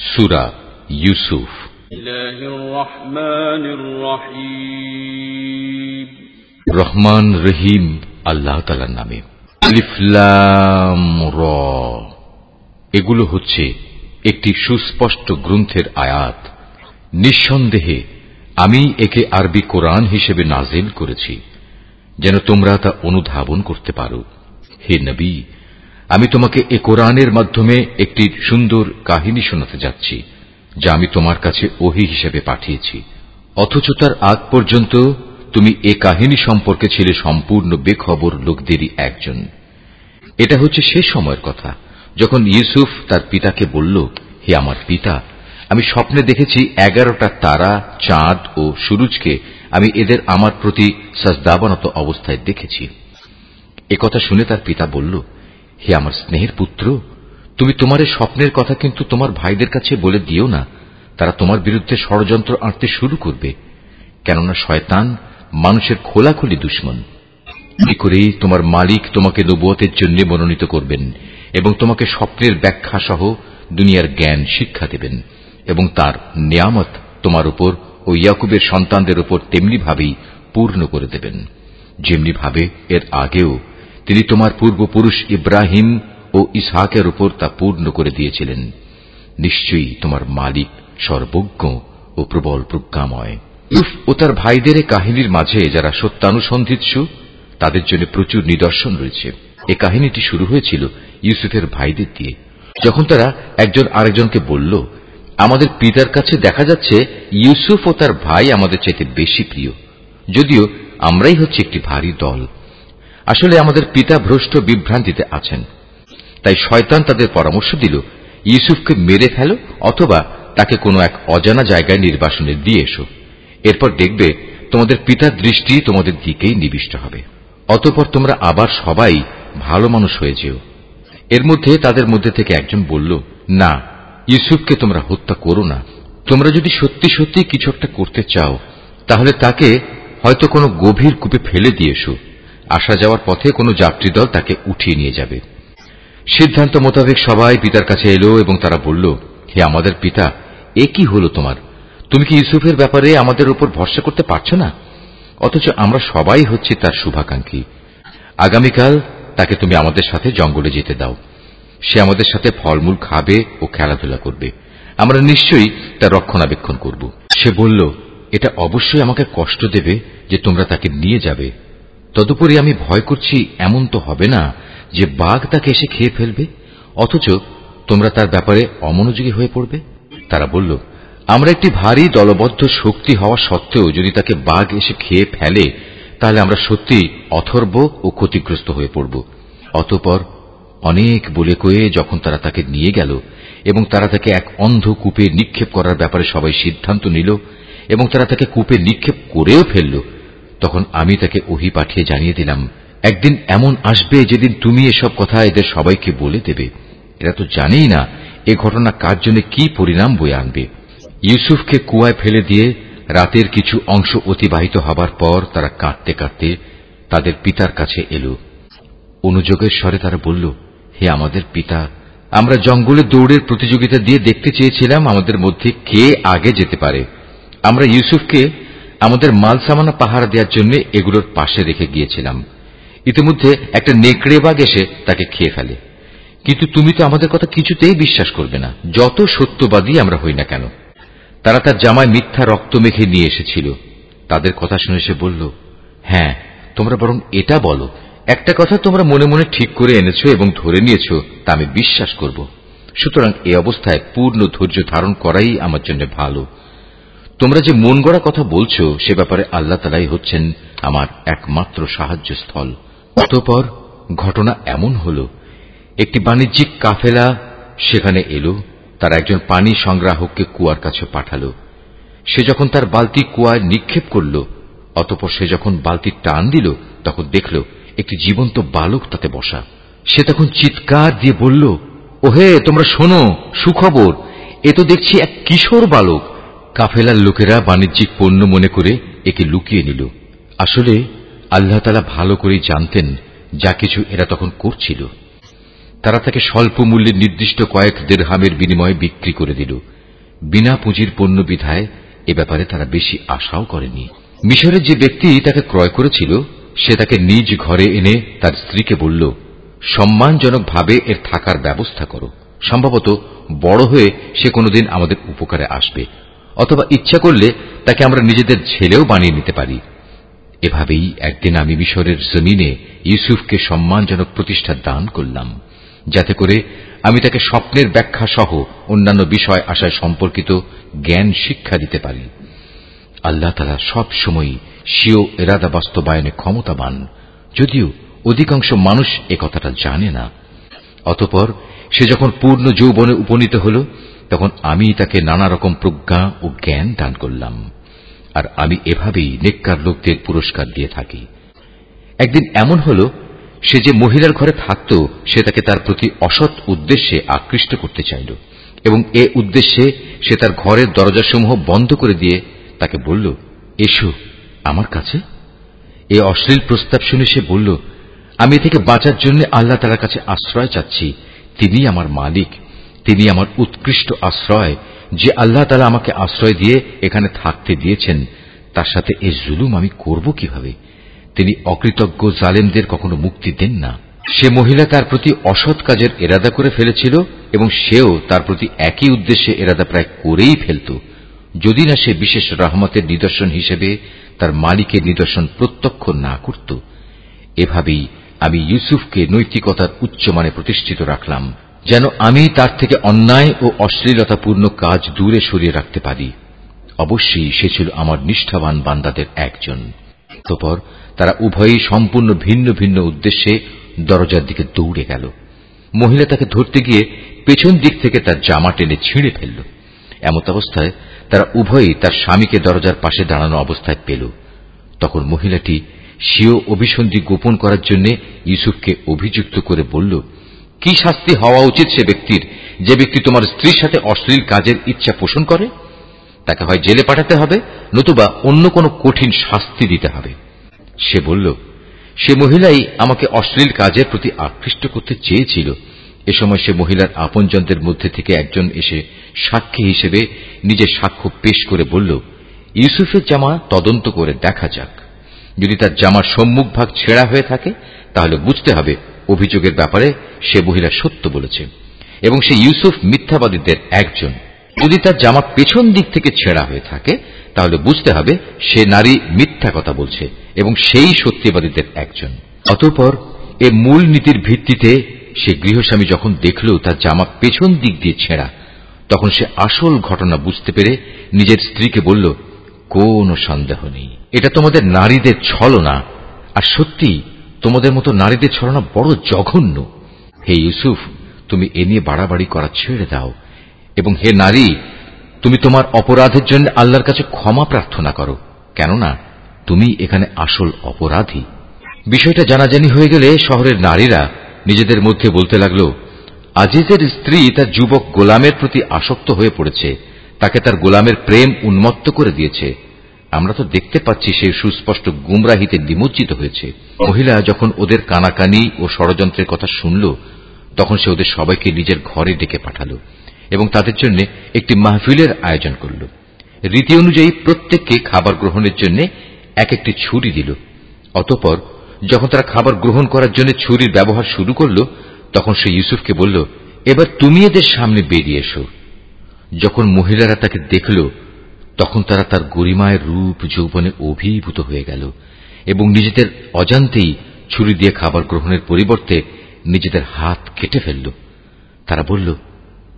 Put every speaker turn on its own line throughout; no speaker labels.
সুরা ইউসুফ। রহমান রহিম। আল্লাহ তালার নামে। র। এগুলো হচ্ছে একটি সুস্পষ্ট গ্রন্থের আয়াত। নিঃসন্দেহে আমি একে আরবি কোরআন হিসেবে নাজিল করেছি। যেন তোমরা তা অনুধাবন করতে পারো। হে নবী আমি তোমাকে এ কোরআনের মাধ্যমে একটি সুন্দর কাহিনী শোনাতে যাচ্ছি, যা আমি তোমার কাছে ওহি হিসেবে পাঠিয়েছি। অথচ তার আগ পর্যন্ত তুমি এ কাহিনী সম্পর্কে ছিলে সম্পূর্ণ বেখবর লোকদেরই একজন। এটা হচ্ছে সে সময়ের কথা, যখন ইউসুফ তার পিতাকে বলল, হে আমার পিতা, আমি স্বপ্নে দেখেছি এগারোটা তারা, চাঁদ ও সুরুজকে আমি এদের আমার প্রতি সাজদাবানত অবস্থায় দেখেছি। একথা শুনে তার পিতা বলল হে আমার স্নেহের পুত্র, তুমি তোমার স্বপ্নের কথা কিন্তু তোমার ভাইদের কাছে বলে দিও না। তারা তোমার বিরুদ্ধে ষড়যন্ত্র আঁটতে শুরু করবে। কেননা শয়তান মানুষের খোলাখুলি দুশ্মন। কি করে তোমার মালিক তোমাকে নবুয়তের জন্য মনোনীত করবেন এবং তোমাকে স্বপ্নের ব্যাখ্যা সহ দুনিয়ার জ্ঞান, শিক্ষা দেবেন এবং তার নিয়ামত তোমার উপর ও ইয়াকুবের সন্তানদের উপর তেমনিভাবেই পূর্ণ করে দেবেন। যেমনিভাবে এর আগেও তিনি তোমার পূর্বপুরুষ ইব্রাহিম ও ইসহাকের উপর তা পূর্ণ করে দিয়েছিলেন। নিশ্চয়ই তোমার মালিক সর্বজ্ঞ ও প্রবল প্রজ্ঞাময়। ইউফ ও তার ভাইদের কাহিনীর মাঝে যারা সত্যানুসন্ধিৎসু, তাদের জন্য প্রচুর নিদর্শন রয়েছে। এ কাহিনীটি শুরু হয়েছিল ইউসুফের ভাইদের দিয়ে। যখন তারা একজন আরেকজনকে বলল, আমাদের পিতার কাছে দেখা যাচ্ছে ইউসুফ ও তার ভাই আমাদের চাইতে বেশি প্রিয়। যদিও আমরাই হচ্ছে একটি ভারী দল। আসলে আমাদের পিতা ভ্রষ্ট বিভ্রান্তিতে আছেন। তাই শয়তান তাদের পরামর্শ দিল, ইউসুফকে মেরে ফেলো অথবা তাকে কোনো এক অজানা জায়গায় নির্বাসনে দিয়ে এসো। এরপর দেখবে তোমাদের পিতার দৃষ্টি তোমাদের দিকেই নিবিষ্ট হবে। অতপর তোমরা আবার সবাই ভালো মানুষ হয়ে যেও। এর মধ্যে তাদের মধ্যে থেকে একজন বলল, না, ইউসুফকে তোমরা হত্যা করো না। তোমরা যদি সত্যি সত্যি কিছু একটা করতে চাও, তাহলে তাকে হয়তো কোনো গভীর কূপে ফেলে দিয়েছ আসা যাওয়ার পথে কোনো যাত্রী দল তাকে উঠিয়ে নিয়ে যাবে। সিদ্ধান্ত মোতাবেক সবাই পিতার কাছে এলো এবং তারা বলল, হে আমাদের পিতা, এ কি হল তোমার? তুমি কি ইউসুফের ব্যাপারে আমাদের উপর ভরসা করতে পারছ না? অথচ আমরা সবাই হচ্ছি তার শুভাকাঙ্ক্ষী। আগামীকাল তাকে তুমি আমাদের সাথে জঙ্গলে যেতে দাও। সে আমাদের সাথে ফলমূল খাবে ও খেলাধুলা করবে। আমরা নিশ্চয়ই তার রক্ষণাবেক্ষণ করব। সে বলল, এটা অবশ্যই আমাকে কষ্ট দেবে যে তোমরা তাকে নিয়ে যাবে। তদুপরি আমি ভয় করছি, এমন তো হবে না যে বাঘ তাকে এসে খেয়ে ফেলবে। অথচ তোমরা তার ব্যাপারে অমনোযোগী হয়ে পড়বে। তারা বলল, আমরা একটি ভারী দলবদ্ধ শক্তি হওয়া সত্ত্বেও যদি তাকে বাঘ এসে খেয়ে ফেলে, তাহলে আমরা সত্যি অথর্ব ও ক্ষতিগ্রস্ত হয়ে পড়ব। অতপর অনেক বলে কয়ে যখন তারা তাকে নিয়ে গেল এবং তারা তাকে এক অন্ধ কূপে নিক্ষেপ করার ব্যাপারে সবাই সিদ্ধান্ত নিল এবং তারা তাকে কূপে নিক্ষেপ করেও ফেলল তখন আমি তাকে ওহি পাঠিয়ে জানিয়ে দিলাম, একদিন এমন আসবে যেদিন তুমি এসব কথা এদের সবাইকে বলে দেবে। এরা তো জানেই না এ ঘটনা কার জন্য কি পরিণাম বয়ে আনবে। ইউসুফকে কুয়ায় ফেলে দিয়ে রাতের কিছু অংশ অতিবাহিত হবার পর তারা কাঁদতে কাঁদতে তাদের পিতার কাছে এল। অনুযোগের স্বরে তারা বলল, হে আমাদের পিতা, আমরা জঙ্গলে দৌড়ের প্রতিযোগিতা দিয়ে দেখতে চেয়েছিলাম আমাদের মধ্যে কে আগে যেতে পারে। আমরা ইউসুফকে আমাদের মাল সামানা পাহারা দেওয়ার জন্য এগুলোর পাশে রেখে গিয়েছিলাম। ইতিমধ্যে একটা নেকড়ে বাঘ এসে তাকে খেয়ে ফেলে। কিন্তু তুমি তো আমাদের কথা কিছুতেই বিশ্বাস করবে না, যত সত্যবাদী আমরা হই না কেন। তারা তার জামায় মিথ্যা রক্ত মেখে নিয়ে এসেছিল। তাদের কথা শুনে সে বলল হ্যাঁ তোমরা বরং এটা বলো। একটা কথা তোমরা মনে মনে ঠিক করে এনেছ এবং ধরে নিয়েছ, তা আমি বিশ্বাস করব। সুতরাং এই অবস্থায় পূর্ণ ধৈর্য ধারণ করাই আমার জন্য ভালো। তোমরা যে মন গড়া কথা বলছো, সে ব্যাপারে আল্লাহ তালাই হচ্ছেন আমার একমাত্র সাহায্য স্থল অতপর ঘটনা এমন হল, একটি বাণিজ্যিক কাফেলা সেখানে এলো, তার একজন পানি সংগ্রাহককে কুয়ার কাছে পাঠাল। সে যখন তার বালতি কুয়ায় নিক্ষেপ করল, অতপর সে যখন বালতি টান দিল, তখন দেখল একটি জীবন্ত বালক তাতে বসা। সে তখন চিৎকার দিয়ে বলল, ওহে, তোমরা শোনো, সুখবর, এ তো দেখছি এক কিশোর বালক। কাফেলার লোকেরা বাণিজ্যিক পণ্য মনে করে একে লুকিয়ে নিল। আসলে আল্লাহ তালা ভালো করেই জানতেন যা কিছু এরা তখন করছিল। তারা তাকে স্বল্প মূল্যে নির্দিষ্ট কয়েক দেড়হামের বিনিময়ে বিক্রি করে দিল। বিনা পুঁজির পণ্য বিধায় এ ব্যাপারে তারা বেশি আশাও করেনি। মিশরের যে ব্যক্তি তাকে ক্রয় করেছিল, সে তাকে নিজ ঘরে এনে তার স্ত্রীকে বলল সম্মানজনকভাবে এর থাকার ব্যবস্থা করো। সম্ভবত বড় হয়ে সে কোনোদিন আমাদের উপকারে আসবে। অথবা ইচ্ছা করলে তাকে আমরা নিজেদের ছেলেও বানিয়ে নিতে পারি। এভাবেই একদিন আমি মিশরের জমিনে ইউসুফকে সম্মানজনক প্রতিষ্ঠা দান করলাম, যাতে করে আমি তাকে স্বপ্নের ব্যাখ্যা সহ অন্যান্য বিষয় আশায় সম্পর্কিত জ্ঞান শিক্ষা দিতে পারি। আল্লাহ তালা সব সময় স্বীয় এরাদা বাস্তবায়নে ক্ষমতাবান, যদিও অধিকাংশ মানুষ এ কথাটা জানে না। অতপর সে যখন পূর্ণ যৌবনে উপনীত হল তখন আমি তাকে নানা রকম প্রজ্ঞা ও জ্ঞান দান করলাম। আর আমি এভাবেই নেককার লোকদের পুরস্কার দিয়ে থাকি। একদিন এমন হল, সে যে মহিলার ঘরে থাকত, সে তাকে তার প্রতি অসৎ উদ্দেশ্যে আকৃষ্ট করতে চাইল এবং এ উদ্দেশ্যে সে তার ঘরের দরজাসমূহ বন্ধ করে দিয়ে তাকে বলল, এসো আমার কাছে। এ অশ্লীল প্রস্তাব শুনে সে বলল, আমি থেকে বাঁচার জন্য আল্লাহ তালার কাছে আশ্রয় চাচ্ছি। তিনি আমার মালিক। তিনি আমার উৎকৃষ্ট আশ্রয়, যে আল্লাহ তালা আমাকে আশ্রয় দিয়ে এখানে থাকতে দিয়েছেন, তার সাথে এ জুলুম আমি করব কীভাবে? তিনি অকৃতজ্ঞ জালেমদের কখনো মুক্তি দেন না। সে মহিলা তার প্রতি অসৎ কাজের এরাদা করে ফেলেছিল এবং সেও তার প্রতি একই উদ্দেশ্যে এরাদা প্রায় করেই ফেলত। যদি না সে বিশেষ রহমতের নিদর্শন হিসেবে তার মালিকের নিদর্শন প্রত্যক্ষ না করত। এভাবেই আমি ইউসুফকে নৈতিকতার উচ্চমানে প্রতিষ্ঠিত রাখলাম। যেন আমি তার থেকে অন্যায় ও অশ্লীলতাপূর্ণ কাজ দূরে সরিয়ে রাখতে পারি। অবশ্যই সে ছিল আমার নিষ্ঠাবান বান্দাদের একজন। অতপর তারা উভয়ই সম্পূর্ণ ভিন্ন ভিন্ন উদ্দেশ্যে দরজার দিকে দৌড়ে গেল। মহিলা তাকে ধরতে গিয়ে পেছন দিক থেকে তার জামা টেনে ছিঁড়ে ফেলল। এমত অবস্থায় তারা উভয়ই তার স্বামীকে দরজার পাশে দাঁড়ানো অবস্থায় পেল। তখন মহিলাটি স্বীয় অভিসন্ধি গোপন করার জন্য ইউসুফকে অভিযুক্ত করে বলল কি শাস্তি হওয়া উচিত সে ব্যক্তির? যে ব্যক্তি তোমার স্ত্রীর সাথে অশ্লীল কাজের ইচ্ছা পোষণ করে, তাকে হয় জেলে পাঠাতে হবে, নতুবা অন্য কোনো কঠিন শাস্তি দিতে হবে। সে বলল, সে মহিলাই আমাকে অশ্লীল কাজের প্রতি আকৃষ্ট করতে চেয়েছিল। এ সময় সে মহিলার আপনজনদের মধ্যে থেকে একজন এসে সাক্ষী হিসেবে নিজের সাক্ষ্য পেশ করে বলল, ইউসুফের জামা তদন্ত করে দেখা যাক। যদি তার জামার সম্মুখ ভাগ ছেঁড়া হয়ে থাকে, তাহলে বুঝতে হবে অভিযোগের ব্যাপারে সে মহিলা সত্য বলেছে এবং সে ইউসুফ মিথ্যাবাদীদের একজন। যদি তার জামা পেছন দিক থেকে ছেঁড়া হয়ে থাকে, তাহলে বুঝতে হবে সে নারী মিথ্যা কথা বলছে এবং সেই সত্যিবাদীদের একজন। অতঃপর এ মূল নীতির ভিত্তিতে সে গৃহস্বামী যখন দেখল তার জামা পেছন দিক দিয়ে ছেঁড়া, তখন সে আসল ঘটনা বুঝতে পেরে নিজের স্ত্রীকে বলল, কোনো সন্দেহ নেই। এটা তোমাদের নারীদের ছলনা। আর সত্যি তোমাদের মতো নারীদের ছড়ানো বড় জঘন্য। হে ইউসুফ, তুমি এ নিয়ে বাড়াবাড়ি করা ছেড়ে দাও। এবং হে নারী, তুমি তোমার অপরাধের জন্য আল্লাহর কাছে ক্ষমা প্রার্থনা করো। কেননা, তুমি এখানে আসল অপরাধী। বিষয়টা জানাজানি হয়ে গেলে শহরের নারীরা নিজেদের মধ্যে বলতে লাগল, আজিজের স্ত্রী তার যুবক গোলামের প্রতি আসক্ত হয়ে পড়েছে। তাকে তার গোলামের প্রেম উন্মত্ত করে দিয়েছে। আমরা তো দেখতে পাচ্ছি সে সুস্পষ্ট গুমরাহিতে নিমজ্জিত হয়েছে। মহিলা যখন ওদের কানাকানি ও ষড়যন্ত্রের কথা শুনল, তখন সে ওদের সবাইকে নিজের ঘরে ডেকে পাঠাল এবং তাদের জন্য একটি মাহফিলের আয়োজন করল। রীতি অনুযায়ী প্রত্যেককে খাবার গ্রহণের জন্য এক একটি ছুরি দিল। অতপর যখন তারা খাবার গ্রহণ করার জন্য ছুরির ব্যবহার শুরু করল, তখন সে ইউসুফকে বলল, এবার তুমি এদের সামনে বেরিয়ে এসো। যখন মহিলারা তাকে দেখল তখন তারা তার গরিমায় রূপ, যৌবনে অভিভূত হয়ে গেল এবং নিজেদের অজান্তেই ছুরি দিয়ে খাবার গ্রহণের পরিবর্তে নিজেদের হাত কেটে ফেলল। তারা বলল,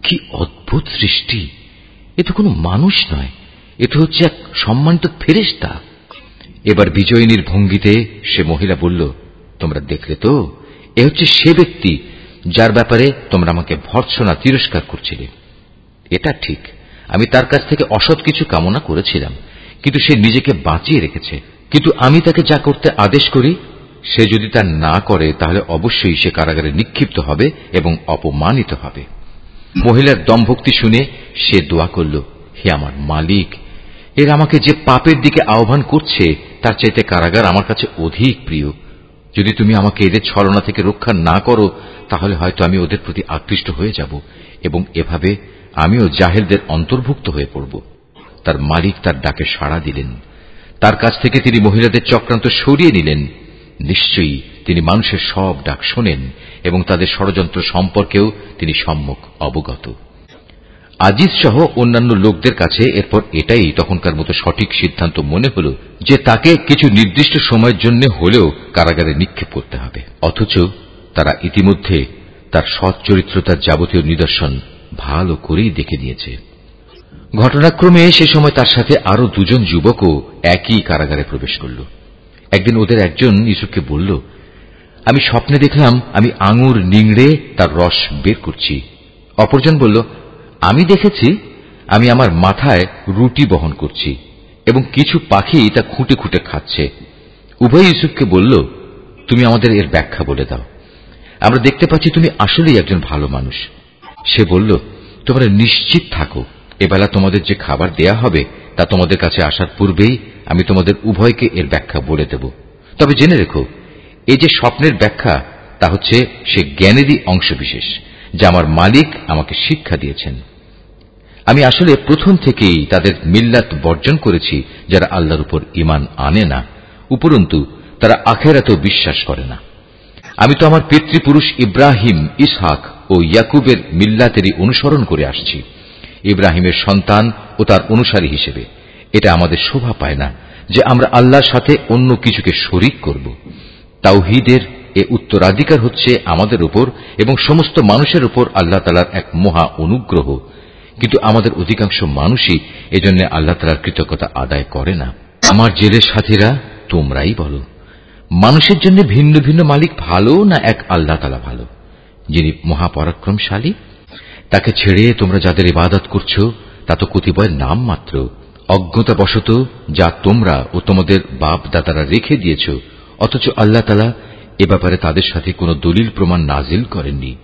কি অদ্ভুত সৃষ্টি! এ তো কোনো মানুষ নয়। এ তো হচ্ছে এক সম্মানিত ফেরেস্তা এবার বিজয়িনীর ভঙ্গিতে সে মহিলা বলল, তোমরা দেখলে তো, এ হচ্ছে সে ব্যক্তি যার ব্যাপারে তোমরা আমাকে ভর্সনা তিরস্কার করছিলে। এটা ঠিক। আমি তার কাছ থেকে অসৎ কিছু কামনা করেছিলাম, কিন্তু সে নিজেকে বাঁচিয়ে রেখেছে। কিন্তু আমি তাকে যা করতে আদেশ করি, সে যদি তা না করে, তাহলে অবশ্যই সে কারাগারে নিক্ষিপ্ত হবে এবং অপমানিত হবে। মহিলার দমভক্তি শুনে সে দোয়া করল, হে আমার মালিক, এর আমাকে যে পাপের দিকে আহ্বান করছে, তার চাইতে কারাগার আমার কাছে অধিক প্রিয়। যদি তুমি আমাকে এদের ছলনা থেকে রক্ষা না করো, তাহলে হয়তো আমি ওদের প্রতি আকৃষ্ট হয়ে যাব এবং এভাবে আমিও জাহেলদের অন্তর্ভুক্ত হয়ে পড়ব। তার মালিক তার ডাকে সাড়া দিলেন। তার কাছ থেকে তিনি মহিলাদের চক্রান্ত সরিয়ে নিলেন। নিশ্চয়ই তিনি মানুষের সব ডাক শোনেন এবং তাদের ষড়যন্ত্র সম্পর্কেও তিনি সম্মুখ অবগত। আজিজ সহ অন্যান্য লোকদের কাছে এরপর এটাই তখনকার মতো সঠিক সিদ্ধান্ত মনে হল যে তাকে কিছু নির্দিষ্ট সময়ের জন্য হলেও কারাগারে নিক্ষেপ করতে হবে। অথচ তারা ইতিমধ্যে তার সৎ চরিত্রতার যাবতীয় নিদর্শন ভালো করেই দেখে নিয়েছে। ঘটনাক্রমে সে সময় তার সাথে আরও দুজন যুবকও একই কারাগারে প্রবেশ করল। একদিন ওদের একজন ইসুফকে বলল, আমি স্বপ্নে দেখলাম আমি আঙুর নিংড়ে তার রস বের করছি। অপরজন বলল, আমি দেখেছি, আমি আমার মাথায় রুটি বহন করছি এবং কিছু পাখি তা খুঁটে খুঁটে খাচ্ছে। উভয় ইউসুফকে বলল, তুমি আমাদের এর ব্যাখ্যা বলে দাও। আমরা দেখতে পাচ্ছি তুমি আসলেই একজন ভালো মানুষ। সে বলল, তোমরা নিশ্চিত থাকো, এবেলা তোমাদের যে খাবার দেয়া হবে, তা তোমাদের কাছে আসার পূর্বেই আমি তোমাদের উভয়কে এর ব্যাখ্যা বলে দেব। তবে জেনে রেখো, এই যে স্বপ্নের ব্যাখ্যা, তা হচ্ছে সে জ্ঞানেরই অংশবিশেষ, যা আমার মালিক আমাকে শিক্ষা দিয়েছেন। আমি আসলে প্রথম থেকেই তাদের মিল্লাত বর্জন করেছি, যারা আল্লাহর উপর ইমান আনে না, উপরন্তু তারা আখেরাতেও বিশ্বাস করে না। আমি তো আমার পিতৃপুরুষ ইব্রাহিম, ইসহাক ও ইয়াকুবের মিল্লাতেরই অনুসরণ করে আসছি। ইব্রাহিমের সন্তান ও তার অনুসারী হিসেবে। এটা আমাদের শোভা পায় না যে আমরা আল্লাহর সাথে অন্য কিছুকে শরিক করব। তাওহিদের এ উত্তরাধিকার হচ্ছে আমাদের উপর এবং সমস্ত মানুষের উপর আল্লাহ তালার এক মহা অনুগ্রহ। কিন্তু আমাদের অধিকাংশ মানুষই এজন্য আল্লাহ তালার কৃতজ্ঞতা আদায় করে না। আমার জেলের সাথীরা, তোমরাই বলো। মানুষের জন্য ভিন্ন ভিন্ন মালিক ভালো না এক আল্লাহ তালা ভালো? যিনি মহাপরাক্রমশালী, তাকে ছেড়ে তোমরা যাদের ইবাদত করছ, তা তো কতিপয় নাম মাত্র। অজ্ঞতাবশত যা তোমরা ও তোমাদের বাপ দাদারা রেখে দিয়েছ, অথচ আল্লাহ তালা এ ব্যাপারে তাদের সাথে কোনো দলিল প্রমাণ নাজিল করেননি।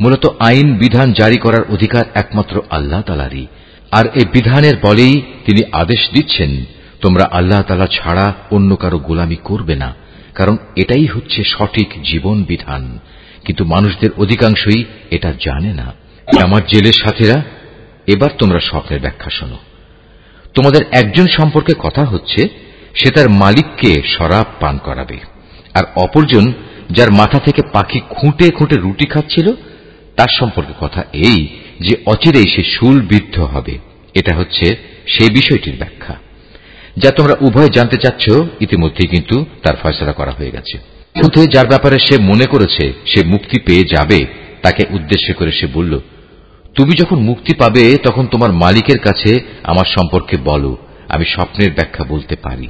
মূলত আইন বিধান জারি করার অধিকার একমাত্র আল্লাহ তালারই। আর এই বিধানের বলেই তিনি আদেশ দিচ্ছেন, তোমরা আল্লাহ তালা ছাড়া অন্য কারও গোলামি করবে না। কারণ এটাই হচ্ছে সঠিক জীবন বিধান। কিন্তু মানুষদের অধিকাংশই এটা জানে না। আমার জেলের সাথীরা, এবার তোমরা স্বপ্নের ব্যাখ্যা শোনো। তোমাদের একজন সম্পর্কে কথা হচ্ছে, সে তার মালিককে শরাব পান করাবে। আর অপরজন, যার মাথা থেকে পাখি খুঁটে খুঁটে রুটি খাচ্ছিল, তার সম্পর্কে কথা এই যে অচিরেই সে শুল বিদ্ধ হবে। এটা হচ্ছে সেই বিষয়টির ব্যাখ্যা। যা তোমরা উভয় জানতে চাচ্ছ, ইতিমধ্যেই কিন্তু তার ফয়সলা করা হয়ে গেছে। কিন্তু যার ব্যাপারে সে মনে করেছে, সে মুক্তি পেয়ে যাবে, তাকে উদ্দেশ্য করে সে বলল, তুমি যখন মুক্তি পাবে, তখন তোমার মালিকের কাছে আমার সম্পর্কে বলো, আমি স্বপ্নের ব্যাখ্যা বলতে পারি।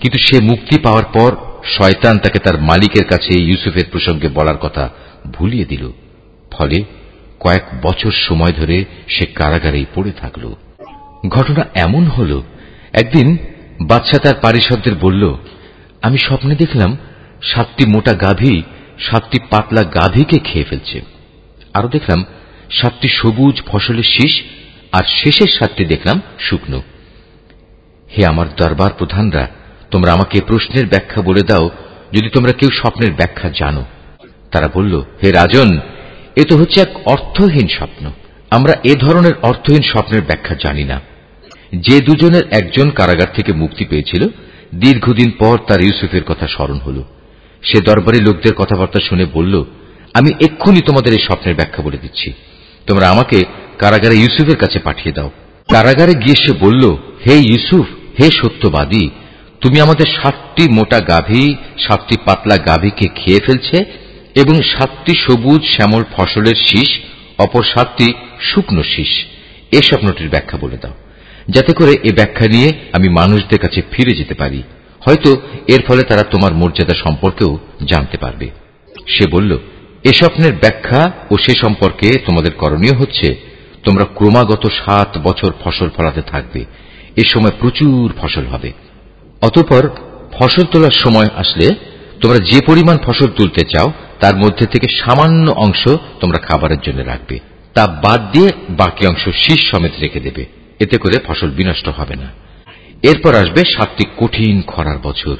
কিন্তু সে মুক্তি পাওয়ার পর শয়তান তাকে তার মালিকের কাছে ইউসুফের প্রসঙ্গে বলার কথা ভুলিয়ে দিল। ফলে কয়েক বছর সময় ধরে সে কারাগারেই পড়ে থাকল। ঘটনা এমন হল একদিন বাচ্চা তার পারিষদদের বলল, আমি স্বপ্নে দেখলাম সাতটি মোটা গাভী সাতটি পাতলা গাভীকে খেয়ে ফেলছে। আরও দেখলাম সাতটি সবুজ ফসলের শীষ আর শেষের সাতটি দেখলাম শুকনো। হে আমার দরবার প্রধানরা, তোমরা আমাকে প্রশ্নের ব্যাখ্যা বলে দাও, যদি তোমরা কেউ স্বপ্নের ব্যাখ্যা জানো। তারা বলল, হে রাজন, এ তো হচ্ছে এক অর্থহীন স্বপ্ন। আমরা এ ধরনের অর্থহীন স্বপ্নের ব্যাখ্যা জানি না। যে দুজনের একজন কারাগার থেকে মুক্তি পেয়েছিল, দীর্ঘদিন পর তার ইউসুফের কথা স্মরণ হল। সে দরবারি লোকদের কথাবার্তা শুনে বলল, আমি এক্ষুনি তোমাদের এই স্বপ্নের ব্যাখ্যা বলে দিচ্ছি। তোমরা আমাকে কারাগারে ইউসুফের কাছে পাঠিয়ে দাও। কারাগারে গিয়ে সে বলল, হে ইউসুফ, হে সত্যবাদী, তুমি আমাদের সাতটি মোটা গাভী, সাতটি পাতলা গাভীকে খেয়ে ফেলছে এবং সাতটি সবুজ শ্যামল ফসলের শীষ, অপর সাতটি শুকনো শীষ। এ স্বপ্নটির ব্যাখ্যা বলে দাও। যাতে করে এ ব্যাখ্যা নিয়ে আমি মানুষদের কাছে ফিরে যেতে পারি। হয়তো এর ফলে তারা তোমার মর্যাদা সম্পর্কেও জানতে পারবে। সে বলল, এ স্বপ্নের ব্যাখ্যা ও সে সম্পর্কে তোমাদের করণীয় হচ্ছে, তোমরা ক্রমাগত সাত বছর ফসল ফলাতে থাকবে। এ সময় প্রচুর ফসল হবে। অতপর ফসল তোলার সময় আসলে তোমরা যে পরিমাণ ফসল তুলতে চাও, তার মধ্যে থেকে সামান্য অংশ তোমরা খাবারের জন্য রাখবে। তা বাদ দিয়ে বাকি অংশ শীষ সমেত রেখে দেবে। এতে করে ফসল বিনষ্ট হবে না। এরপর আসবে সাতটি কঠিন খরার বছর,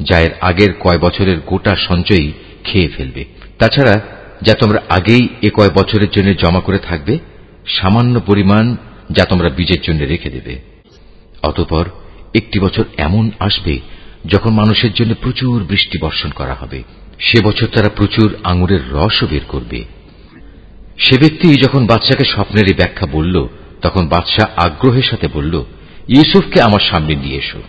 যা এর আগের কয় বছরের গোটা সঞ্চয়ই খেয়ে ফেলবে। তাছাড়া, যা তোমরা আগেই এ কয় বছরের জন্য জমা করে থাকবে, সামান্য পরিমাণ যা তোমরা বীজের জন্য রেখে দেবে। অতপর একটি বছর এমন আসবে যখন মানুষের জন্য প্রচুর বৃষ্টি বর্ষণ করা হবে। সে বছর তারা প্রচুর আঙুরের রসও বের করবে। সে ব্যক্তি যখন বাচ্চাকে স্বপ্নের এই ব্যাখ্যা বলল তখন বাদশাহ আগ্রহের সাথে বলল, ইউসুফকে আমার সামনে নিয়ে এসো।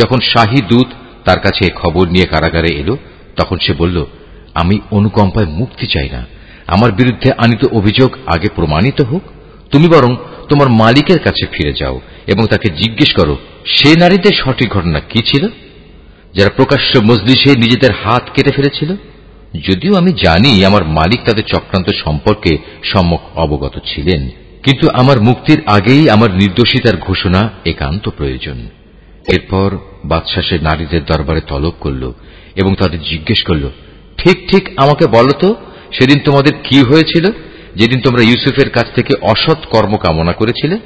যখন শাহী দূত তার কাছে খবর নিয়ে কারাগারে এলো, তখন সে বলল, আমি অনুকম্পায় মুক্তি চাই না। আমার বিরুদ্ধে আনিত অভিযোগ আগে প্রমাণিত হোক। তুমি বরং তোমার মালিকের কাছে ফিরে যাও এবং তাকে জিজ্ঞেস করো, সে নারীদের সঠিক ঘটনা কি ছিল? যারা প্রকাশ্য মজলিসে নিজেদের হাত কেটে ফেলেছিল? যদিও আমি জানি আমার মালিক তাদের চক্রান্ত সম্পর্কে সম্যক অবগত ছিলেন। কিন্তু আমার মুক্তির আগেই আমার নির্দোষিতার ঘোষণা একান্ত প্রয়োজন। এরপর বাদশাহ সে নারীদের দরবারে তলব করল এবং তাদের জিজ্ঞেস করল, ঠিক ঠিক আমাকে বলো তো, সেদিন তোমাদের কি হয়েছিল? যেদিন তোমরা ইউসুফের কাছ থেকে অসৎ কর্ম কামনা করেছিলে?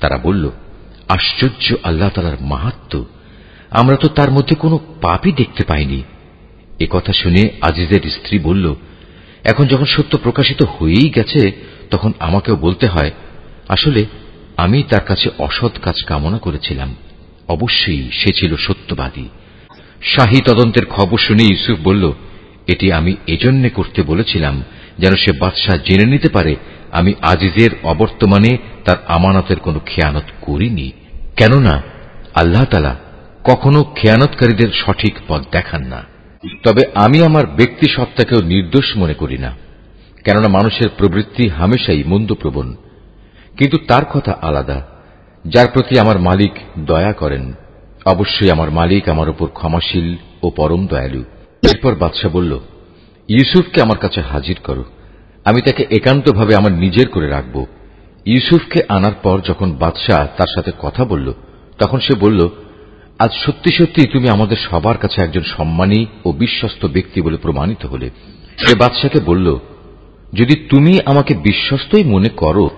তারা বলল, আশ্চর্য, আল্লাহ তালার মাহাত্ম। আমরা তো তার মধ্যে কোনো পাপই দেখতে পাইনি। কথা শুনে আজিজের স্ত্রী বলল, এখন যখন সত্য প্রকাশিত হয়েই গেছে তখন আমাকেও বলতে হয়, আসলে আমি তার কাছে অসৎ কাজ কামনা করেছিলাম। অবশ্যই সে ছিল সত্যবাদী। শাহী তদন্তের খবর শুনে ইউসুফ বলল, এটি আমি এজন্যে করতে বলেছিলাম, যেন সে বাদশাহ জেনে নিতে পারে, আমি আজিজের অবর্তমানে তার আমানতের কোনো খেয়ানত করিনি। কেননা, আল্লাহ তালা কখনো খেয়ানতকারীদের সঠিক পথ দেখান না। তবে আমি আমার ব্যক্তি সত্তাকেও নির্দোষ মনে করি না। কেননা মানুষের প্রবৃত্তি হামেশাই মন্দপ্রবণ। কিন্তু তার কথা আলাদা। যার প্রতি আমার মালিক দয়া করেন, অবশ্যই আমার মালিক আমার উপর ক্ষমাশীল ও পরম দয়ালু। এরপর বাদশাহ বলল, ইউসুফকে আমার কাছে হাজির করো। আমি তাকে একান্তভাবে আমার নিজের করে রাখব। ইউসুফকে আনার পর যখন বাদশাহ তার সাথে কথা বলল, তখন সে বলল, আজ সত্যি সত্যি তুমি আমাদের সবার কাছে একজন সম্মানী ও বিশ্বস্ত ব্যক্তি বলে প্রমাণিত হলে। সে বাদশাকে বলল যদি তুমি আমাকে বিশ্বস্তই মনে করো,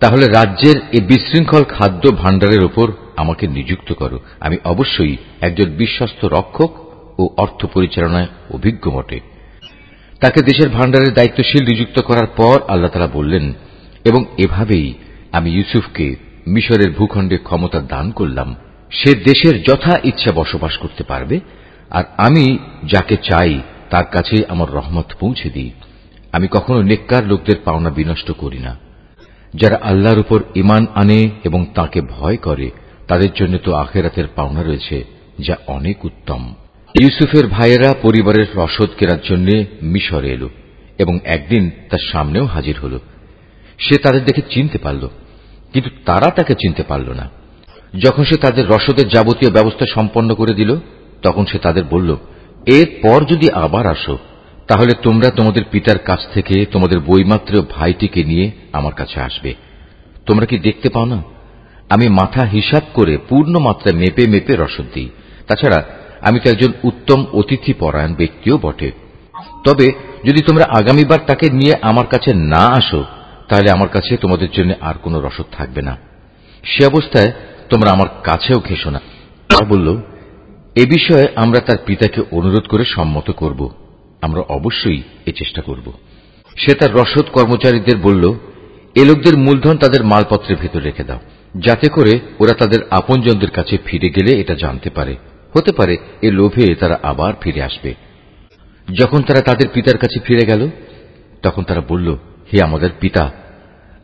তাহলে রাজ্যের এই বিশৃঙ্খল খাদ্য ভাণ্ডারের ওপর আমাকে নিযুক্ত করো। আমি অবশ্যই একজন বিশ্বস্ত রক্ষক ও অর্থ পরিচালনায় অভিজ্ঞ বটে। তাকে দেশের ভাণ্ডারের দায়িত্বশীল নিযুক্ত করার পর আল্লাহ তালা বললেন, এবং এভাবেই আমি ইউসুফকে মিশরের ভূখণ্ডে ক্ষমতা দান করলাম। সে দেশের যথা ইচ্ছা বসবাস করতে পারবে, আর আমি যাকে চাই তার কাছে আমার রহমত পৌঁছে দিই। আমি কখনো নেককার লোকদের পাওনা বিনষ্ট করি না। যারা আল্লাহর উপর ইমান আনে এবং তাকে ভয় করে, তাদের জন্য তো আখেরাতের পাওনা রয়েছে, যা অনেক উত্তম। ইউসুফের ভাইয়েরা পরিবারের রসদ কেনার জন্য মিশরে এলো এবং একদিন তার সামনেও হাজির হল। সে তাদের দেখে চিনতে পারল, কিন্তু তারা তাকে চিনতে পারল না। যখন সে তাদের রসদের যাবতীয় ব্যবস্থা সম্পন্ন করে দিল, তখন সে তাদের বলল, এরপর যদি আবার আসো তাহলে তোমরা তোমাদের পিতার কাছ থেকে তোমাদের বইমাত্র ভাইটিকে নিয়ে আমার কাছে আসবে। তোমরা কি দেখতে পাও না? আমি মাথা হিসাব করে পূর্ণ মাত্রায় মেপে মেপে রসদ দিই। তাছাড়া আমি তো একজন উত্তম অতিথি পরায়ণ ব্যক্তিও বটে। তবে যদি তোমরা আগামীবার তাকে নিয়ে আমার কাছে না আসো, তাহলে আমার কাছে তোমাদের জন্য আর কোনো রসদ থাকবে না। সে অবস্থায় তোমরা আমার কাছেও ঘেসো না। বলল, এ বিষয়ে আমরা তার পিতাকে অনুরোধ করে সম্মত করব। আমরা অবশ্যই এ চেষ্টা করব। সে তার রসদ কর্মচারীদের বলল, এ লোকদের মূলধন তাদের মালপত্রের ভেতর রেখে দাও, যাতে করে ওরা তাদের আপনজনদের কাছে ফিরে গেলে এটা জানতে পারে। হতে পারে এ লোভে তারা আবার ফিরে আসবে। যখন তারা তাদের পিতার কাছে ফিরে গেল, তখন তারা বলল, হে আমাদের পিতা,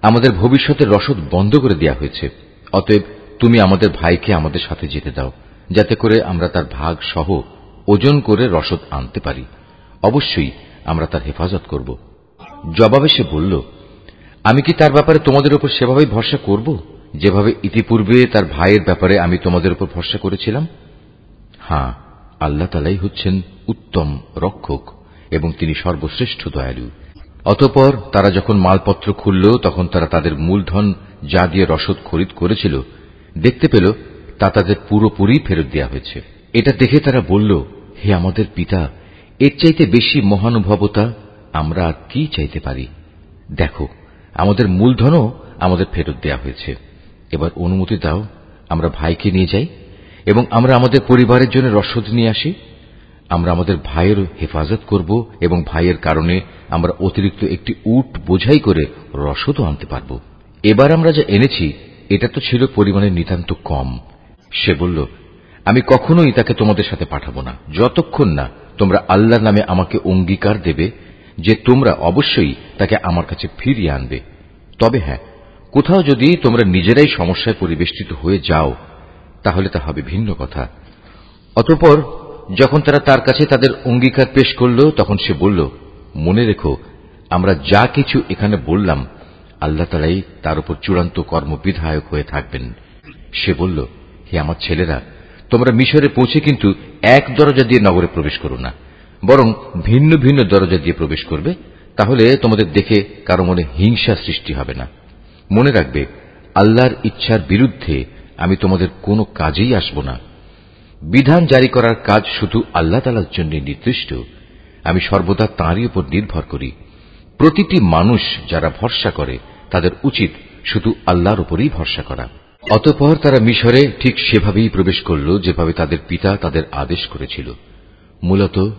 আমাদের ভবিষ্যতের রসদ বন্ধ করে দেওয়া হয়েছে। অতএব তুমি আমাদের ভাইকে আমাদের সাথে যেতে দাও, যাতে করে আমরা তার ভাগ সহ ওজন করে রসদ আনতে পারি। অবশ্যই আমরা তার হেফাজত করব। জবাবে সে বলল, আমি কি তার ব্যাপারে তোমাদের উপর সেভাবেই ভরসা করব? যেভাবে ইতিপূর্বে তার ভাইয়ের ব্যাপারে আমি তোমাদের উপর ভরসা করেছিলাম? হ্যাঁ আল্লাহ তালাই হচ্ছেন উত্তম রক্ষক এবং তিনি সর্বশ্রেষ্ঠ দয়ালু। অতপর তারা যখন মালপত্র খুলল, তখন তারা তাদের মূলধন যা দিয়ে রসদ খরিদ করেছিল, দেখতে পেল তা তাদের পুরোপুরি ফেরত দেওয়া হয়েছে। এটা দেখে তারা বলল, হে আমাদের পিতা এর চাইতে বেশি মহানুভবতা আমরা আর কি চাইতে পারি? দেখো, আমাদের মূলধনও আমাদের ফেরত দেওয়া হয়েছে। এবার অনুমতি দাও, আমরা ভাইকে নিয়ে যাই, এবং আমরা আমাদের পরিবারের জন্য রসদ নিয়ে আসি। আমরা আমাদের ভাইয়ের হেফাজত করব, এবং ভাইয়ের কারণে আমরা অতিরিক্ত একটি উট বোঝাই করে রসদও আনতে পারব। এবার আমরা যা এনেছি, এটা তো ছিল পরিমাণে নিতান্ত কম। সে বলল, আমি কখনোই তাকে তোমাদের সাথে পাঠাবো না, যতক্ষণ না তোমরা আল্লাহর নামে আমাকে অঙ্গীকার দেবে, যে তোমরা অবশ্যই তাকে আমার কাছে ফিরিয়ে আনবে। তবে হ্যাঁ কোথাও যদি তোমরা নিজেরাই সমস্যায় পরিবেষ্টিত হয়ে যাও, তাহলে তা হবে ভিন্ন কথা। অতঃপর যখন তারা তার কাছে তাদের অঙ্গীকার পেশ করল, তখন সে বলল, মনে রেখো, আমরা যা কিছু এখানে বললাম, আল্লাহ তালাই তার উপর চূড়ান্ত কর্মবিধায়ক হয়ে থাকবেন। সে বলল, হে আমার ছেলেরা, তোমরা মিশরে পৌঁছে কিন্তু এক দরজা দিয়ে নগরে প্রবেশ করো না, বরং ভিন্ন ভিন্ন দরজা দিয়ে প্রবেশ করবে, তাহলে তোমাদের দেখে কারও মনে হিংসা সৃষ্টি হবে না। মনে রাখবে, আল্লাহর ইচ্ছার বিরুদ্ধে আমি তোমাদের কোনো কাজেই আসব না। বিধান জারি করার কাজ শুধু আল্লাহ তালার জন্য নির্দিষ্ট, আমি সর্বদা তাঁরই উপর নির্ভর করি। প্রতিটি মানুষ যারা ভরসা করে, তাদের উচিত শুধু আল্লাহর উপরই ভরসা করা। অতঃপর তারা মিশরে ঠিক সেভাবেই প্রবেশ করল যেভাবে তাদের পিতা তাদের আদেশ করেছিল। মূলত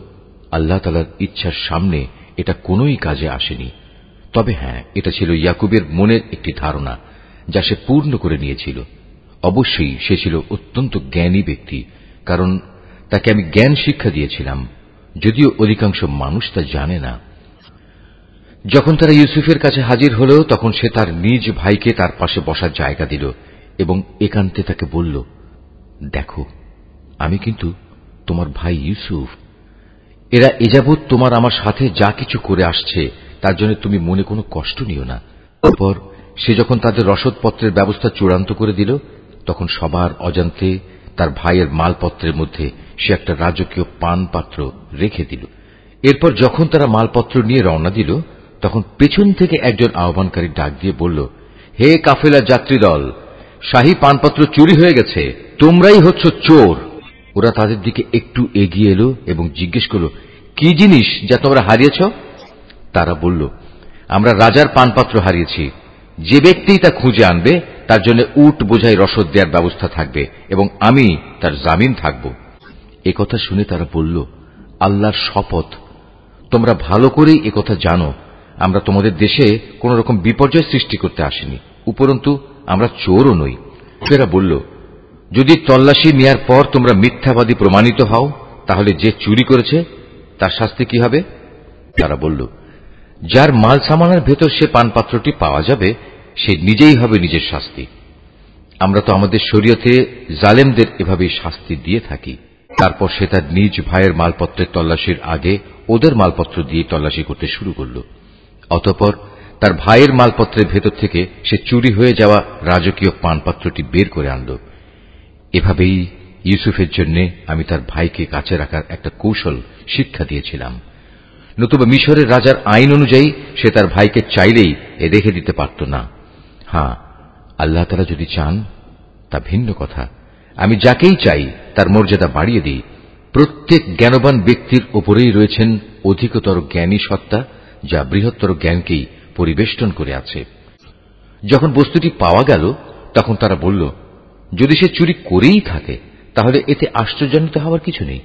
আল্লাহ তালার ইচ্ছার সামনে এটা কোনোই কাজে আসেনি। তবে হ্যাঁ এটা ছিল ইয়াকুবের মনের একটি ধারণা, যা সে পূর্ণ করে নিয়েছিল। অবশ্যই সে ছিল অত্যন্ত জ্ঞানী ব্যক্তি, কারণ তাকে আমি জ্ঞান শিক্ষা দিয়েছিলাম, যদিও অধিকাংশ মানুষ তা জানে না। যখন তারা ইউসুফের কাছে হাজির হল, তখন সে তার নিজ ভাইকে তার পাশে বসার জায়গা দিল। এবং একান্তে তাকে বলল, দেখো, আমি কিন্তু তোমার ভাই ইউসুফ। এরা এযাবৎ তোমার আমার সাথে যা কিছু করে আসছে, তার জন্য তুমি মনে কোনো কষ্ট নিও না। তারপর সে যখন তাদের রসদপত্রের ব্যবস্থা চূড়ান্ত করে দিল, তখন সবার অজান্তে তার ভাইয়ের মালপত্রের মধ্যে সে একটা রাজকীয় পান পাত্র রেখে দিল। এরপর যখন তারা মালপত্র নিয়ে রওনা দিল, তখন পেছন থেকে একজন আহ্বানকারী ডাক দিয়ে বলল, হে কাফেলা যাত্রী দল শাহী পানপত্র চুরি হয়ে গেছে। তোমরাই হচ্ছ চোর। ওরা তাদের দিকে একটু এগিয়ে এলো এবং জিজ্ঞেস করল, কি জিনিস যা তোমরা হারিয়েছ? তারা বলল, আমরা রাজার পানপাত্র হারিয়েছি। যে ব্যক্তি তা খুঁজে আনবে, তার জন্য উট, বোঝাই, রসদ দেওয়ার ব্যবস্থা থাকবে এবং আমি তার জামিন থাকব। কথা শুনে তারা বলল, আল্লাহর শপথ। তোমরা ভালো করেই একথা জানো। আমরা তোমাদের দেশে কোন রকম বিপর্যয় সৃষ্টি করতে আসিনি। উপরন্তু আমরা চোরও নই। ফেরা বলল, যদি তল্লাশি নেয়ার পর তোমরা মিথ্যাবাদী প্রমাণিত হও, তাহলে যে চুরি করেছে, তার শাস্তি কি হবে? তারা বলল, যার মাল সামানের ভেতর সে পানপাত্রটি পাওয়া যাবে, সে নিজেই হবে নিজের শাস্তি। আমরা তো আমাদের শরীয়তে জালেমদের এভাবেই শাস্তি দিয়ে থাকি। তারপর সে তার নিজ ভাইয়ের মালপত্রের তল্লাশির আগে ওদের মালপত্র দিয়ে তল্লাশি করতে শুরু করল। অতপর তার ভাইয়ের মালপত্রের ভেতর থেকে সে চুরি হয়ে যাওয়া রাজকীয় পানপাত্রটি বের করে আনল। এভাবেই ইউসুফের জন্য আমি তার ভাইকে কাছে রাখার একটা কৌশল শিক্ষা দিয়েছিলাম। নতুবা মিশরের রাজার আইন অনুযায়ী সে তার ভাইকে চাইলেই এ রেখে দিতে পারত না। হ্যাঁ আল্লাহ তারা যদি চান, তা ভিন্ন কথা। আমি যাকেই চাই, তার মর্যাদা বাড়িয়ে দিই। প্রত্যেক জ্ঞানবান ব্যক্তির ওপরেই রয়েছেন অধিকতর জ্ঞানী সত্তা, যা বৃহত্তর জ্ঞানকেই পরিবেষ্টন করে আছে। যখন বস্তুটি পাওয়া গেল, তখন তারা বলল, যদি সে চুরি করেই থাকে, তাহলে এতে আশ্চর্যান্বিত হওয়ার কিছু নেই।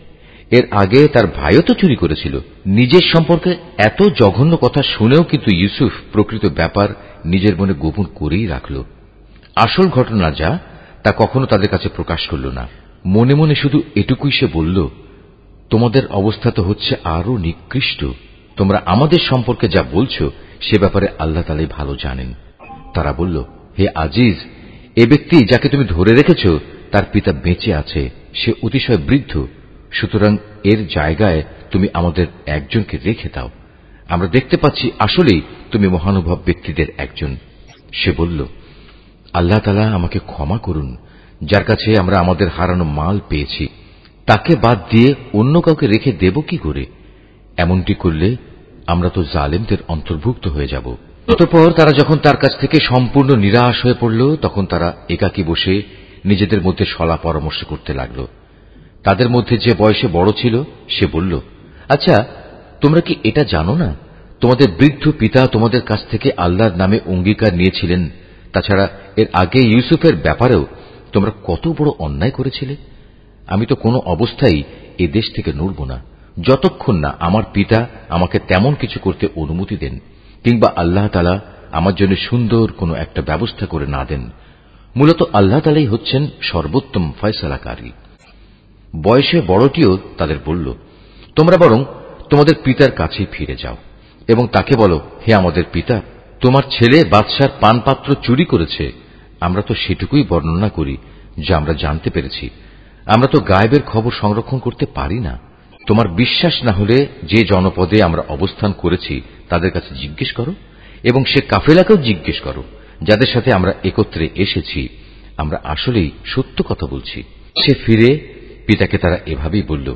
এর আগে তার ভাইও তো চুরি করেছিল। নিজের সম্পর্কে এত জঘন্য কথা শুনেও কিন্তু ইউসুফ প্রকৃত ব্যাপার নিজের মনে গোপন করেই রাখল। আসল ঘটনা যা, তা কখনো তাদের কাছে প্রকাশ করল না। মনে মনে শুধু এটুকুই সে বলল, তোমাদের অবস্থা তো হচ্ছে আরও নিকৃষ্ট। তোমরা আমাদের সম্পর্কে যা বলছ সে ব্যাপারে আল্লাহ তালাই ভালো জানেন। তারা বলল, হে আজিজ, এ ব্যক্তি যাকে তুমি ধরে রেখেছ, তার পিতা বেঁচে আছে, সে অতিশয় বৃদ্ধ। সুতরাং এর জায়গায় তুমি আমাদের একজনকে রেখে দাও। আমরা দেখতে পাচ্ছি আসলেই তুমি মহানুভব ব্যক্তিদের একজন। সে বলল, আল্লাহ তালা আমাকে ক্ষমা করুন, যার কাছে আমরা আমাদের হারানো মাল পেয়েছি। তাকে বাদ দিয়ে অন্য কাউকে রেখে দেব কি করে? এমনটি করলে আমরা তো জালেমদের অন্তর্ভুক্ত হয়ে যাব। অতপর তারা যখন তার কাছ থেকে সম্পূর্ণ নিরাশ হয়ে পড়ল, তখন তারা একাকি বসে নিজেদের মধ্যে সলা পরামর্শ করতে লাগল। তাদের মধ্যে যে বয়সে বড় ছিল, সে বলল আচ্ছা তোমরা কি এটা জানো না? তোমাদের বৃদ্ধ পিতা তোমাদের কাছ থেকে আল্লাহর নামে অঙ্গীকার নিয়েছিলেন। তাছাড়া এর আগে ইউসুফের ব্যাপারেও তোমরা কত বড় অন্যায় করেছিলে? আমি তো কোনো অবস্থায় এ দেশ থেকে নড়ব না। যতক্ষণ না আমার পিতা আমাকে তেমন কিছু করতে অনুমতি দেন, কিংবা আল্লাহ তালা আমার জন্য সুন্দর কোনো একটা ব্যবস্থা করে না দেন, মূলত আল্লাহ তালাই হচ্ছেন সর্বোত্তম ফয়সলাকারী। বয়সে বড়টিও তাদের বলল, তোমরা বরং তোমাদের পিতার কাছেই ফিরে যাও, এবং তাকে বলো, হে আমাদের পিতা, তোমার ছেলে বাদশার পানপাত্র চুরি করেছে, আমরা তো সেটুকুই বর্ণনা করি, যা আমরা জানতে পেরেছি। আমরা তো গায়েবের খবর সংরক্ষণ করতে পারি না। তোমার বিশ্বাস না হলে যে জনপদে আমরা অবস্থান করেছি, তাদের কাছে জিজ্ঞেস করো, এবং সে কাফেলাকেও জিজ্ঞেস করো। যাদের সাথে আমরা একত্রে এসেছি, আমরা আসলেই সত্য কথা বলছি। সে ফিরে পিতাকে তারা এভাবেই বলল।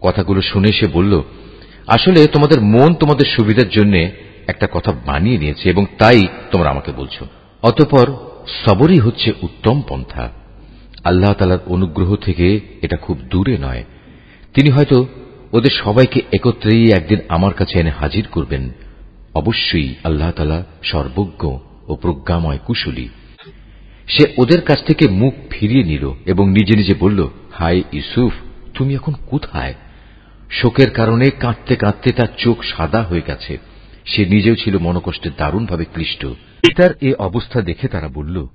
কথাগুলো শুনে সে বলল, আসলে তোমাদের মন তোমাদের সুবিধার জন্য একটা কথা বানিয়ে নিয়েছে, এবং তাই তোমরা আমাকে বলছো। অতপর সবরই হচ্ছে উত্তম পন্থা। আল্লাহ তালার অনুগ্রহ থেকে এটা খুব দূরে নয়। তিনি হয়তো ওদের সবাইকে একত্রেই একদিন আমার কাছে এনে হাজির করবেন। অবশ্যই আল্লাহ তালা সর্বজ্ঞ ও প্রজ্ঞাময় কুশলী। সে ওদের কাছ থেকে মুখ ফিরিয়ে নিল এবং নিজে নিজে বলল হাই ইউসুফ, তুমি এখন কোথায়? শোকের কারণে কাঁদতে কাঁদতে তার চোখ সাদা হয়ে গেছে। সে নিজেও ছিল মনকষ্টে দারুণভাবে ক্লিষ্ট। পিতার এ অবস্থা দেখে তারা বলল,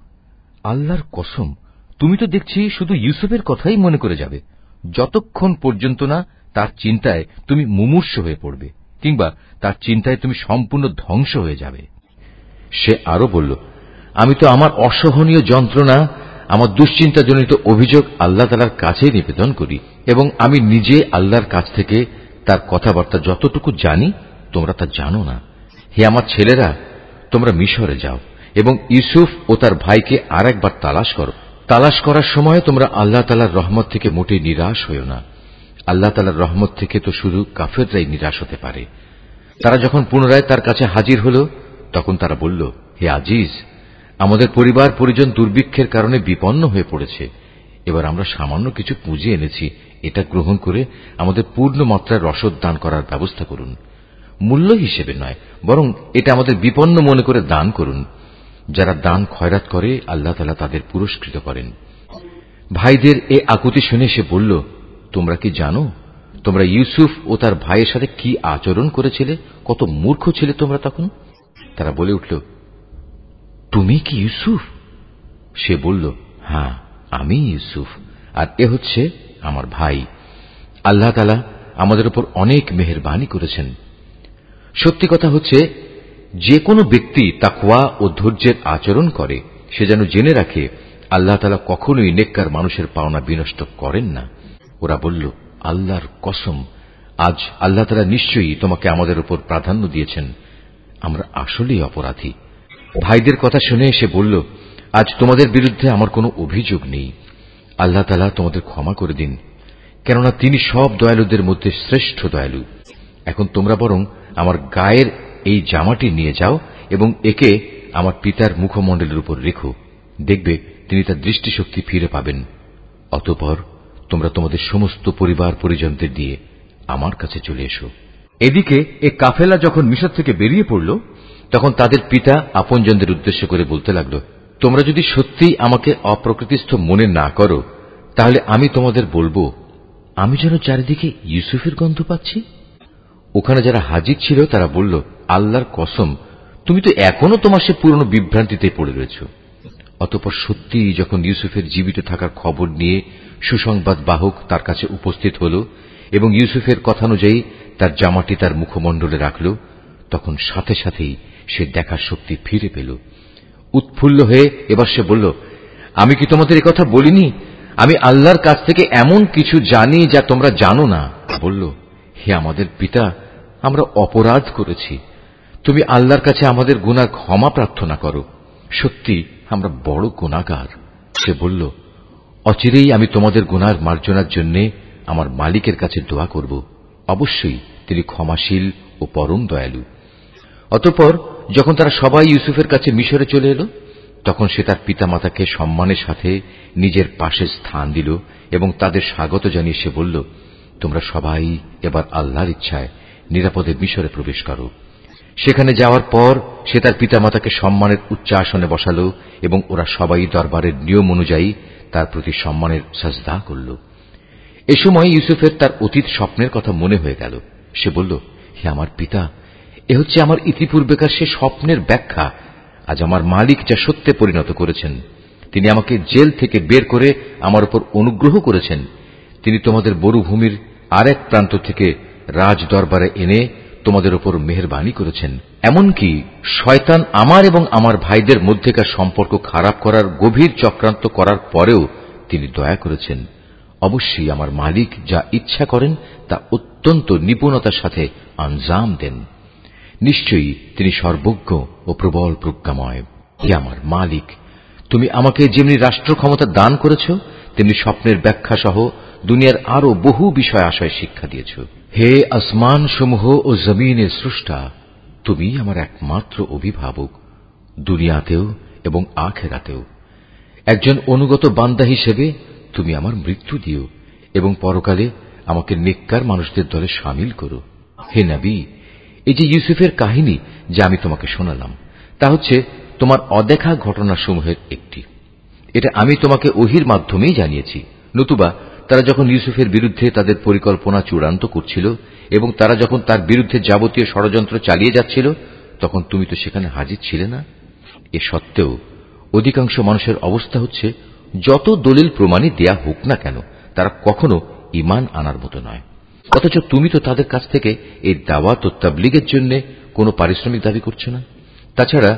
আল্লাহর কসম, তুমি তো দেখছি শুধু ইউসুফের কথাই মনে করে যাবে। যতক্ষণ পর্যন্ত না তার চিন্তায় তুমি মুমূর্ষ হয়ে পড়বে, কিংবা তার চিন্তায় তুমি সম্পূর্ণ ধ্বংস হয়ে যাবে। সে আরও বলল, আমি তো আমার অসহনীয় যন্ত্রণা, আমার দুশ্চিন্তাজনিত অভিযোগ আল্লাহ তালার কাছে নিবেদন করি, এবং আমি নিজে আল্লাহর কাছ থেকে তার কথাবার্তা যতটুকু জানি, তোমরা তা জানো না। হে আমার ছেলেরা, তোমরা মিশরে যাও, এবং ইউসুফ ও তার ভাইকে আর একবার তালাশ করো। তালাশ করার সময় তোমরা আল্লাহ তালার রহমত থেকে মোটেই নিরাশ হইও না। আল্লাহ তালার রহমত থেকে তো শুধু কাফেররাই নিরাশ হতে পারে। তারা যখন পুনরায় তার কাছে হাজির হল, তখন তারা বলল, হে আজিজ, আমাদের পরিবার পরিজন দুর্ভিক্ষের কারণে বিপন্ন হয়ে পড়েছে। এবার আমরা সামান্য কিছু পুঁজি এনেছি। এটা গ্রহণ করে আমাদের পূর্ণ মাত্রায় রসদ দান করার ব্যবস্থা করুন। মূল্য হিসেবে নয়, বরং এটা আমাদের বিপন্ন মনে করে দান করুন। যারা দান খয়রাত করে, আল্লাহ তালা তাদের পুরস্কৃত করেন। ভাইদের এ আকুতি শুনে সে বলল, তোমরা কি জানো? তোমরা ইউসুফ ও তার ভাইয়ের সাথে কি আচরণ করেছিলে? কত মূর্খ ছিলে তোমরা তখন? তারা বলে উঠল, তুমি কি ইউসুফ? সে বলল হ্যাঁ আমি ইউসুফ, আর এ হচ্ছে আমার ভাই। আল্লাহ তালা আমাদের উপর অনেক মেহরবানি করেছেন। সত্যি কথা হচ্ছে যে কোনো ব্যক্তি তাকুয়া ও ধৈর্যের আচরণ করে, সে যেন জেনে রাখে, আল্লাহ তালা কখনোই নেককার মানুষের পাওনা বিনষ্ট করেন না। ওরা বলল, আল্লাহর কসম, আজ আল্লাহ তালা নিশ্চয়ই তোমাকে আমাদের উপর প্রাধান্য দিয়েছেন। আমরা আসলেই অপরাধী। ভাইদের কথা শুনে এসে বলল, আজ তোমাদের বিরুদ্ধে আমার কোনো অভিযোগ নেই। আল্লাহ তালা তোমাদের ক্ষমা করে দিন, কেননা তিনি সব দয়ালুদের মধ্যে শ্রেষ্ঠ দয়ালু। এখন তোমরা বরং আমার গায়ের এই জামাটি নিয়ে যাও এবং একে আমার পিতার মুখমণ্ডলের উপর রেখো। দেখবে তিনি তার দৃষ্টিশক্তি ফিরে পাবেন। অতপর তোমরা তোমাদের সমস্ত পরিবার পরিজনদের দিয়ে আমার কাছে চলে এসো। এদিকে এ কাফেলা যখন মিশর থেকে বেরিয়ে পড়ল, তখন তাদের পিতা আপনজনদের উদ্দেশ্য করে বলতে লাগল, তোমরা যদি সত্যিই আমাকে অপ্রকৃতিস্থ মনে না করো, তাহলে আমি তোমাদের বলব, আমি যেন চারিদিকে ইউসুফের গন্ধ পাচ্ছি? ওখানে যারা হাজির ছিল তারা বলল আল্লাহর কসম, তুমি তো এখনও তোমার সে পুরনো বিভ্রান্তিতে পড়ে রয়েছ। অতপর সত্যি যখন ইউসুফের জীবিত থাকার খবর নিয়ে সুসংবাদ বাহক তার কাছে উপস্থিত হল এবং ইউসুফের কথানুযায়ী তার জামাটি তার মুখমণ্ডলে রাখল, তখন সাথে সাথেই সে দেখার শক্তি ফিরে পেল। উৎফুল্ল হয়ে এবার সে বলল, আমি কি তোমাদের কথা বলিনি? আমি আল্লাহর কাছ থেকে এমন কিছু জানি যা তোমরা জানো না? বলল, হে আমাদের পিতা, আমরা অপরাধ করেছি। তুমি আল্লাহর কাছে আমাদের গুনার ক্ষমা প্রার্থনা করো। সত্যি, আমরা বড় গুণাগার সে বলল, অচিরেই আমি তোমাদের গুনার মার্জনার জন্য আমার মালিকের কাছে দোয়া করব। অবশ্যই তিনি ক্ষমাশীল ও পরম দয়ালু। অতঃপর, যখন তারা সবাই ইউসুফের কাছে মিশরে চলে এলো, তখন সে তার পিতামাতাকে সম্মানের সাথে নিজের পাশে স্থান দিল এবং তাদের স্বাগত জানিয়ে সে বলল, তোমরা সবাই এবার আল্লাহর ইচ্ছায় নিরাপদে মিশরে প্রবেশ করো। সেখানে যাওয়ার পর সে তার পিতামাতাকে সম্মানের উচ্চ আসনে বসাল এবং ওরা সবাই দরবারের নিয়ম অনুযায়ী তার প্রতি সম্মানের সাজদা করল। এ সময় ইউসুফের তার অতীত স্বপ্নের কথা মনে হয়ে গেল। সে বলল, হে আমার পিতা, এ হচ্ছে আমার ইতিপূর্বেকার সে স্বপ্নের ব্যাখ্যা। আজ আমার মালিক যা সত্যে পরিণত করেছেন, তিনি আমাকে জেল থেকে বের করে আমার উপর অনুগ্রহ করেছেন। তিনি তোমাদের বরুভূমির আরেক প্রান্ত থেকে রাজ দরবারে এনে তোমাদের উপর মেহরবানি করেছেন, এমনকি শয়তান আমার এবং আমার ভাইদের মধ্যেকার সম্পর্ক খারাপ করার গভীর চক্রান্ত করার পরেও তিনি দয়া করেছেন। অবশ্যই আমার মালিক যা ইচ্ছা করেন তা অত্যন্ত নিপুণতার সাথে আঞ্জাম দেন। নিশ্চয়ই তিনি সর্বজ্ঞ ও প্রবল প্রজ্ঞাময়। আমার মালিক, তুমি আমাকে যেমনি রাষ্ট্র ক্ষমতা দান করেছ, তেমনি স্বপ্নের ব্যাখ্যা সহ দুনিয়ার আরও বহু বিষয় আশয় শিক্ষা দিয়েছ। হে আসমান সমূহ ও জমিনের স্রষ্টা, তুমি আমার একমাত্র অভিভাবক, দুনিয়াতেও এবং আখেরাতেও। একজন অনুগত বান্দা হিসেবে তুমি আমার মৃত্যু দিও এবং পরকালে আমাকে নেককার মানুষদের দলে সামিল করো। হে নবী, এই যে ইউসুফের কাহিনী যা আমি তোমাকে শোনালাম, তা হচ্ছে তোমার অদেখা ঘটনাসমূহের একটি। এটা আমি তোমাকে ওহির মাধ্যমেই জানিয়েছি। নতুবা তারা যখন ইউসুফের বিরুদ্ধে তাদের পরিকল্পনা চূড়ান্ত করছিল এবং তারা যখন তার বিরুদ্ধে যাবতীয় ষড়যন্ত্র চালিয়ে যাচ্ছিল, তখন তুমি তো সেখানে হাজির ছিলে না। এ সত্ত্বেও অধিকাংশ মানুষের অবস্থা হচ্ছে, যত দলিল প্রমাণই দেয়া হোক না কেন, তারা কখনো ইমান আনার মতো নয়। অথচ তুমি তো তাদের কাছ থেকে এই দাওয়াত ও তাবলিগের জন্য কোনো পারিশ্রমিক দাবি করছ না। তাছাড়া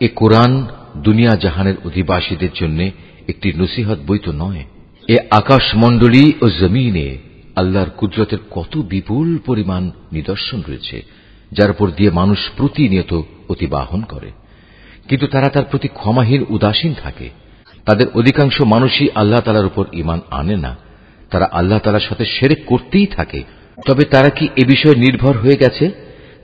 এ কোরআন দুনিয়া জাহানের অধিবাসীদের জন্য একটি নসিহত বই তো নয়। এ আকাশমণ্ডলী ও জমিনে আল্লাহর কুদরতের কত বিপুল পরিমাণ নিদর্শন রয়েছে, যার উপর দিয়ে মানুষ প্রতিনিয়ত অতিবাহন করে। কিন্তু তারা তার প্রতি ক্ষমাহীন উদাসীন থাকে। তাদের অধিকাংশ মানুষই আল্লাহ তালার উপর ইমান আনে না। তারা আল্লাহ তালার সাথে সেরে করতেই থাকে। তবে তারা কি এ বিষয়ে নির্ভর হয়ে গেছে?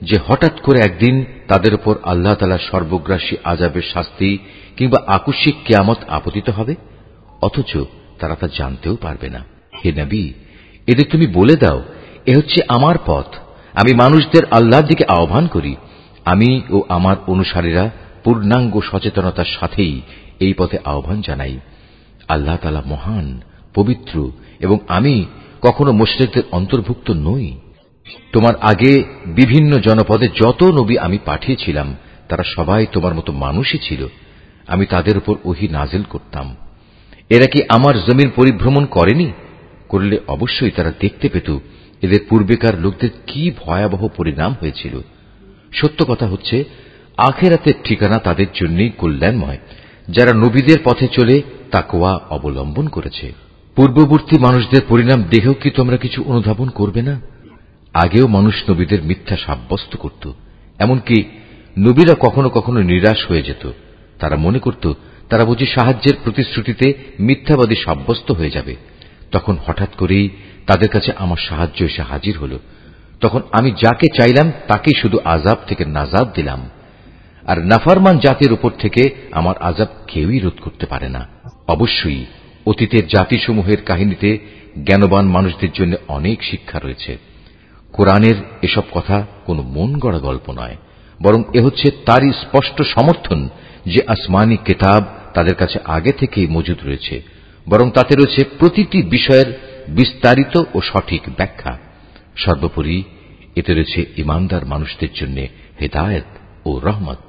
যে হঠাৎ করে একদিন তাদের উপর আল্লাহ তালার সর্বগ্রাসী আজাবের শাস্তি কিংবা আকস্মিক কেয়ামত আপতিত হবে? অথচ তারা তা জানতেও পারবে না। হে নবী এদের তুমি বলে দাও, এ হচ্ছে আমার পথ। আমি মানুষদের আল্লাহর দিকে আহ্বান করি। আমি ও আমার অনুসারীরা পূর্ণাঙ্গ সচেতনতার সাথেই এই পথে আহ্বান জানাই। আল্লাহ তালা মহান, পবিত্র এবং আমি কখনো মুশ্রিকদের অন্তর্ভুক্ত নই। তোমার আগে বিভিন্ন জনপদে যত নবী আমি পাঠিয়েছিলাম, তারা সবাই তোমার মতো মানুষই ছিল। আমি তাদের উপর ওহি নাজেল করতাম। এরা কি আমার জমির পরিভ্রমণ করেনি? করলে অবশ্যই তারা দেখতে পেত এদের পূর্বেকার লোকদের কি ভয়াবহ পরিণাম হয়েছিল। সত্য কথা হচ্ছে, আখেরাতের ঠিকানা তাদের জন্যই কল্যাণময়। যারা নবীদের পথে চলে তাকোয়া অবলম্বন করেছে। পূর্ববর্তী মানুষদের পরিণাম দেখেও কি তোমরা কিছু অনুধাবন করবে না? আগেও মানুষ নবীদের মিথ্যা সাব্যস্ত করত। এমনকি নবীরা কখনো কখনো নিরাশ হয়ে যেত। তারা মনে করত তারা বুঝি সাহায্যের প্রতিশ্রুতিতে মিথ্যাবাদী সাব্যস্ত হয়ে যাবে। তখন হঠাৎ করেই তাদের কাছে আমার সাহায্য এসে হাজির হল। তখন আমি যাকে চাইলাম তাকেই শুধু আজাব থেকে নাজাব দিলাম। আর নাফারমান জাতির উপর থেকে আমার আজাব কেউই রোধ করতে পারে না। অবশ্যই অতীতের জাতিসমূহের কাহিনীতে জ্ঞানবান মানুষদের জন্য অনেক শিক্ষা রয়েছে। কোরআনের এসব কথা কোনো মন গড়া গল্প নয়, বরং এ হচ্ছে তারই স্পষ্ট সমর্থন যে আসমানি কেতাব তাদের কাছে আগে থেকেই মজুদ রয়েছে, বরং তাতে রয়েছে প্রতিটি বিষয়ের বিস্তারিত ও সঠিক ব্যাখ্যা। সর্বোপরি এতে রয়েছে ইমানদার মানুষদের জন্য হেদায়ত ও রহমত।